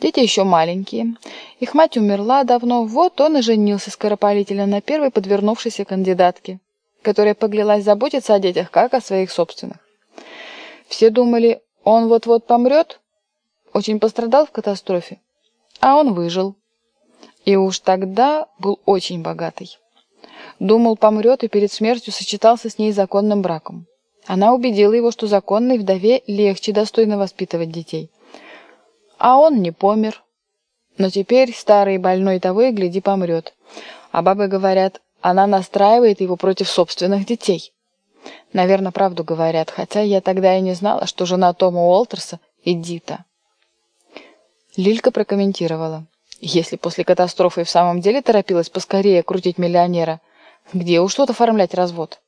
Дети еще маленькие. Их мать умерла давно, вот он и женился скоропалительно на первой подвернувшейся кандидатке, которая поглялась заботиться о детях, как о своих собственных. Все думали, он вот-вот помрет, очень пострадал в катастрофе, а он выжил. И уж тогда был очень богатый. Думал, помрет и перед смертью сочетался с ней законным браком. Она убедила его, что законной вдове легче достойно воспитывать детей. А он не помер. Но теперь старый больной того и гляди помрет. А бабы говорят, она настраивает его против собственных детей. Наверное, правду говорят, хотя я тогда и не знала, что жена Тома Уолтерса – Эдита. Лилька прокомментировала. Если после катастрофы в самом деле торопилась поскорее крутить миллионера, где уж тут оформлять развод?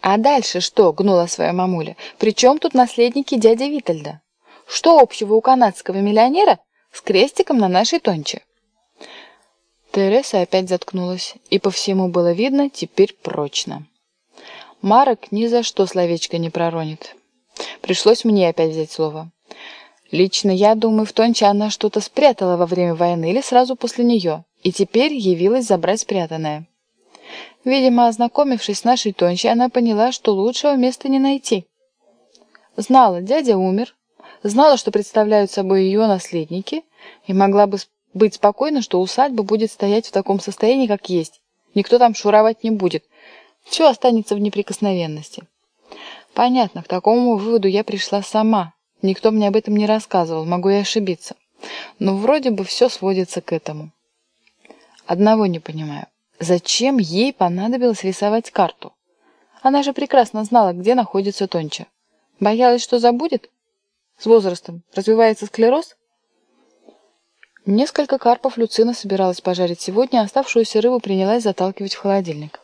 А дальше что, гнула своя мамуля, при чем тут наследники дяди Витальда? Что общего у канадского миллионера с крестиком на нашей тонче? Тереса опять заткнулась, и по всему было видно теперь прочно. Марок ни за что словечко не проронит. Пришлось мне опять взять слово. Лично я думаю, в Тонче она что-то спрятала во время войны или сразу после нее, и теперь явилась забрать спрятанное. Видимо, ознакомившись с нашей Тончей, она поняла, что лучшего места не найти. Знала, дядя умер, знала, что представляют собой ее наследники, и могла бы быть спокойна, что усадьба будет стоять в таком состоянии, как есть. Никто там шуровать не будет. Все останется в неприкосновенности. Понятно, к такому выводу я пришла сама. Никто мне об этом не рассказывал, могу и ошибиться. Но вроде бы все сводится к этому. Одного не понимаю. Зачем ей понадобилось рисовать карту? Она же прекрасно знала, где находится Тонча. Боялась, что забудет? С возрастом развивается склероз? Несколько карпов Люцина собиралась пожарить сегодня, а оставшуюся рыбу принялась заталкивать в холодильник.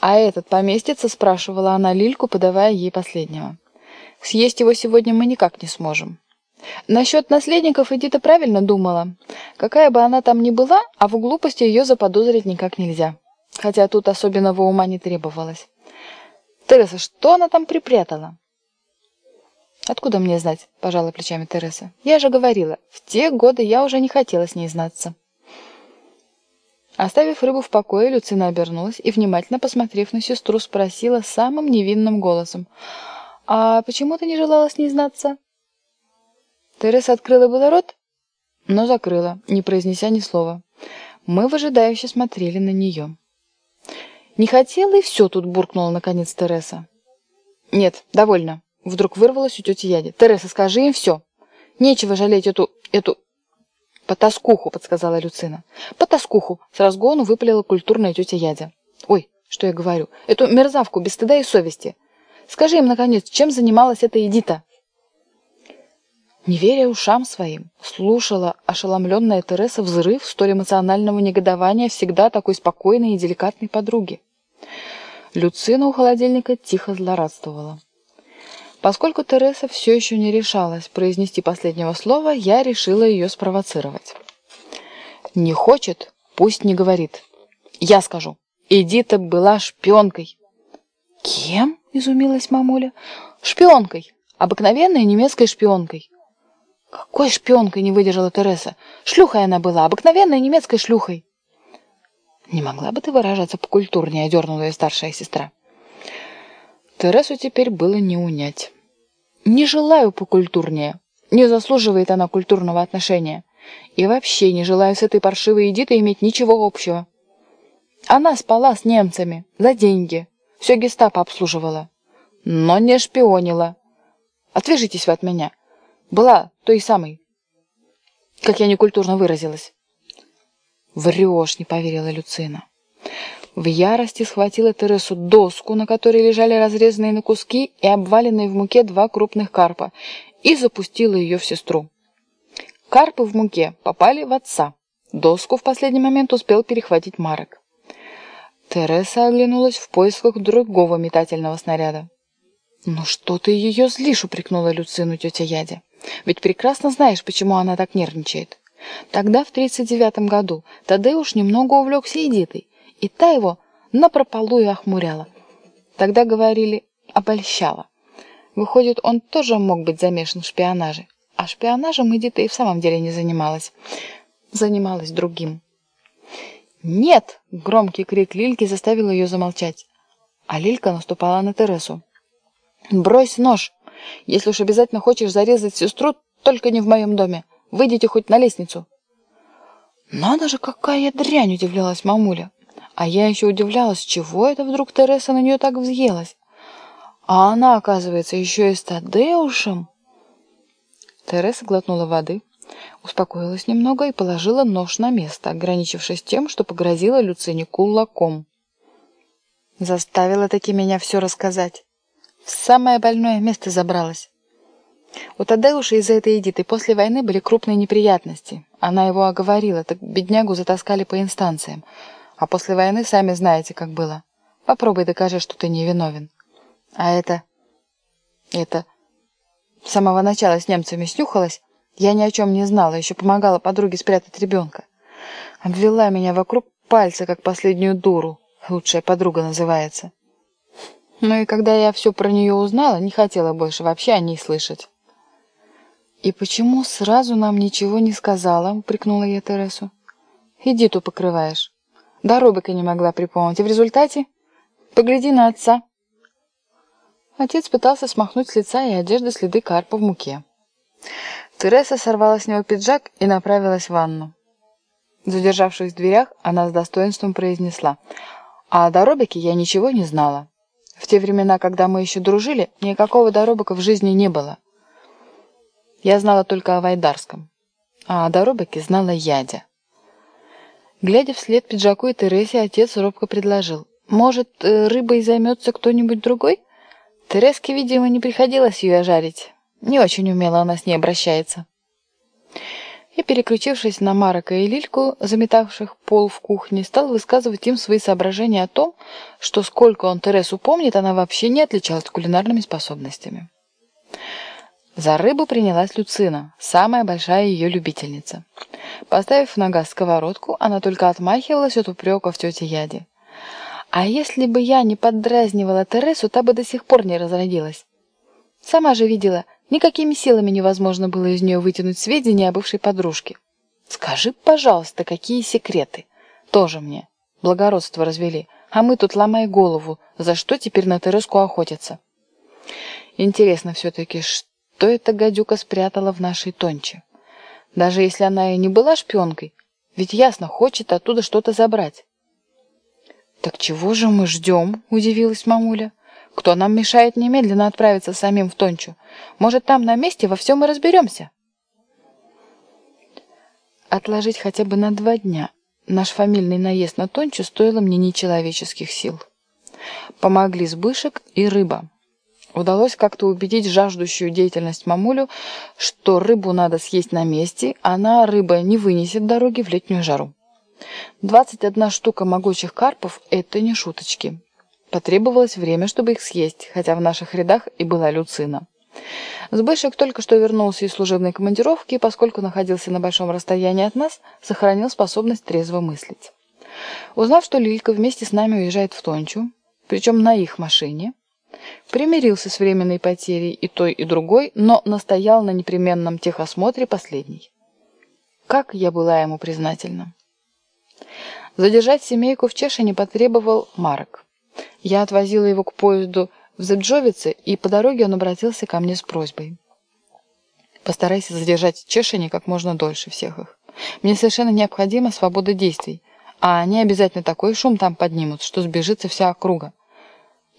«А этот поместится?» – спрашивала она Лильку, подавая ей последнего. «Съесть его сегодня мы никак не сможем». Насчет наследников Эдита правильно думала. Какая бы она там ни была, а в глупости ее заподозрить никак нельзя. Хотя тут особенного ума не требовалось. «Тереса, что она там припрятала?» «Откуда мне знать?» – пожала плечами Тереса. «Я же говорила, в те годы я уже не хотела с ней знаться». Оставив рыбу в покое, Люцина обернулась и, внимательно посмотрев на сестру, спросила самым невинным голосом. «А почему ты не желала с ней знаться?» Тереса открыла было рот, но закрыла, не произнеся ни слова. Мы выжидающе смотрели на нее. «Не хотела и все тут», — буркнула наконец Тереса. «Нет, довольно», Вдруг вырвалось у тети Яди. «Тереса, скажи им все. Нечего жалеть эту... эту...» «Потаскуху», — подсказала Люцина. «Потаскуху», — с разгону выпалила культурная тетя Ядя. «Ой, что я говорю? Эту мерзавку без стыда и совести. Скажи им, наконец, чем занималась эта Эдита?» Не веря ушам своим, слушала ошеломленная Тереса взрыв столь эмоционального негодования всегда такой спокойной и деликатной подруги. Люцина у холодильника тихо злорадствовала. Поскольку Тереса все еще не решалась произнести последнего слова, я решила ее спровоцировать. «Не хочет? Пусть не говорит. Я скажу. Эдита была шпионкой». «Кем?» – изумилась мамуля. «Шпионкой. Обыкновенной немецкой шпионкой». «Какой шпионкой?» – не выдержала Тереса. «Шлюхой она была, обыкновенной немецкой шлюхой». «Не могла бы ты выражаться покультурнее?» – одернула ее старшая сестра. Тересу теперь было не унять. Не желаю покультурнее. Не заслуживает она культурного отношения. И вообще не желаю с этой паршивой Эдитой иметь ничего общего. Она спала с немцами за деньги. Все гестапо обслуживала. Но не шпионила. Отвяжитесь вы от меня. Была той самой. Как я некультурно выразилась. Врешь, не поверила Люцина. В ярости схватила Тересу доску, на которой лежали разрезанные на куски и обваленные в муке два крупных карпа, и запустила ее в сестру. Карпы в муке попали в отца. Доску в последний момент успел перехватить Марок. Тереса оглянулась в поисках другого метательного снаряда. «Ну что ты ее злишь?» — упрекнула Люцину тетя Ядя. «Ведь прекрасно знаешь, почему она так нервничает. Тогда, в тридцать девятом году, Тадеуш немного увлекся Эдитой, и та его напропалую охмуряла. Тогда говорили «обольщала». Выходит, он тоже мог быть замешан в шпионаже. А шпионажем Эдита и в самом деле не занималась. Занималась другим. «Нет!» — громкий крик Лильки заставил ее замолчать. А Лилька наступала на Тересу. «Брось нож! Если уж обязательно хочешь зарезать сестру, только не в моем доме. Выйдите хоть на лестницу». «Надо же, какая дрянь!» — удивлялась мамуля. А я еще удивлялась, чего это вдруг Тереса на нее так взъелась. А она, оказывается, еще и с Тадеушем. Тереса глотнула воды, успокоилась немного и положила нож на место, ограничившись тем, что погрозила Люцине кулаком. Заставила таки меня все рассказать. В самое больное место забралась. У Тадеуша из-за этой Эдиты после войны были крупные неприятности. Она его оговорила, так беднягу затаскали по инстанциям. А после войны сами знаете, как было. Попробуй докажи, что ты невиновен. А это... это... С самого начала с немцами снюхалась. Я ни о чем не знала, еще помогала подруге спрятать ребенка. Обвела меня вокруг пальца, как последнюю дуру. Лучшая подруга называется. Ну и когда я все про нее узнала, не хотела больше вообще о ней слышать. «И почему сразу нам ничего не сказала?» — упрекнула я Тересу. «Иди ту покрываешь». Доробика не могла припомнить, и в результате... Погляди на отца. Отец пытался смахнуть с лица и одежды следы карпа в муке. Тереса сорвала с него пиджак и направилась в ванну. Задержавшись в дверях, она с достоинством произнесла. А о доробике я ничего не знала. В те времена, когда мы еще дружили, никакого доробика в жизни не было. Я знала только о Вайдарском. А о доробике знала Ядя. Глядя вслед пиджаку и Тересе, отец робко предложил. «Может, э, рыбой займется кто-нибудь другой?» Тереске, видимо, не приходилось ее жарить. Не очень умело она с ней обращается. И, переключившись на Марока и Лильку, заметавших пол в кухне, стал высказывать им свои соображения о том, что сколько он Тересу помнит, она вообще не отличалась кулинарными способностями. За рыбу принялась Люцина, самая большая ее любительница. Поставив на газ сковородку, она только отмахивалась от упреков тети Яди. А если бы я не поддразнивала Тересу, та бы до сих пор не разродилась. Сама же видела, никакими силами невозможно было из нее вытянуть сведения о бывшей подружке. Скажи, пожалуйста, какие секреты? Тоже мне. Благородство развели. А мы тут, ломая голову, за что теперь на Тереску охотятся? Интересно все-таки, что эта гадюка спрятала в нашей тонче? Даже если она и не была шпионкой, ведь ясно, хочет оттуда что-то забрать. «Так чего же мы ждем?» – удивилась мамуля. «Кто нам мешает немедленно отправиться самим в Тончу? Может, там на месте во всем и разберемся?» Отложить хотя бы на два дня наш фамильный наезд на Тончу стоило мне нечеловеческих сил. Помогли сбышек и рыба. Удалось как-то убедить жаждущую деятельность мамулю, что рыбу надо съесть на месте, она, рыба, не вынесет дороги в летнюю жару. 21 штука могучих карпов – это не шуточки. Потребовалось время, чтобы их съесть, хотя в наших рядах и была Люцина. Сбышек только что вернулся из служебной командировки и, поскольку находился на большом расстоянии от нас, сохранил способность трезво мыслить. Узнав, что Лилька вместе с нами уезжает в Тончу, причем на их машине, примирился с временной потерей и той, и другой, но настоял на непременном техосмотре последней. Как я была ему признательна. Задержать семейку в Чешине потребовал Марк. Я отвозила его к поезду в Зебджовице, и по дороге он обратился ко мне с просьбой. Постарайся задержать Чешине как можно дольше всех их. Мне совершенно необходима свобода действий, а они обязательно такой шум там поднимут, что сбежится вся округа.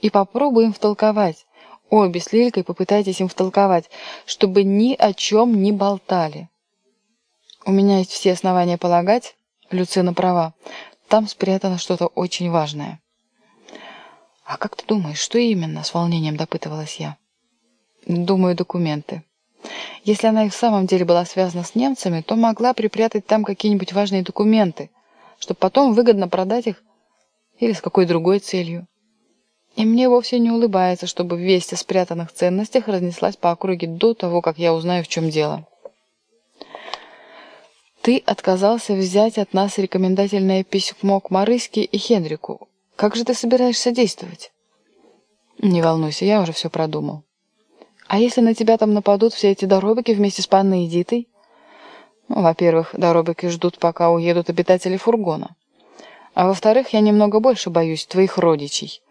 И попробуем втолковать. Обе с Лилькой попытайтесь им втолковать, чтобы ни о чем не болтали. У меня есть все основания полагать, Люцина права. Там спрятано что-то очень важное. «А как ты думаешь, что именно?» — с волнением допытывалась я. «Думаю, документы. Если она и в самом деле была связана с немцами, то могла припрятать там какие-нибудь важные документы, чтобы потом выгодно продать их или с какой другой целью. И мне вовсе не улыбается, чтобы весть о спрятанных ценностях разнеслась по округе до того, как я узнаю, в чем дело». Ты отказался взять от нас рекомендательное письмо к Марыске и Хенрику. Как же ты собираешься действовать? Не волнуйся, я уже все продумал. А если на тебя там нападут все эти доробики вместе с панной Эдитой? Ну, во-первых, доробики ждут, пока уедут обитатели фургона. А во-вторых, я немного больше боюсь твоих родичей.